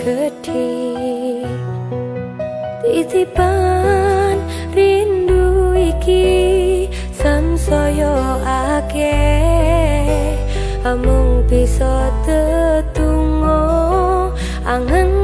gede titipan rindu iki sansaya akeh. Amung bisa tetungo angen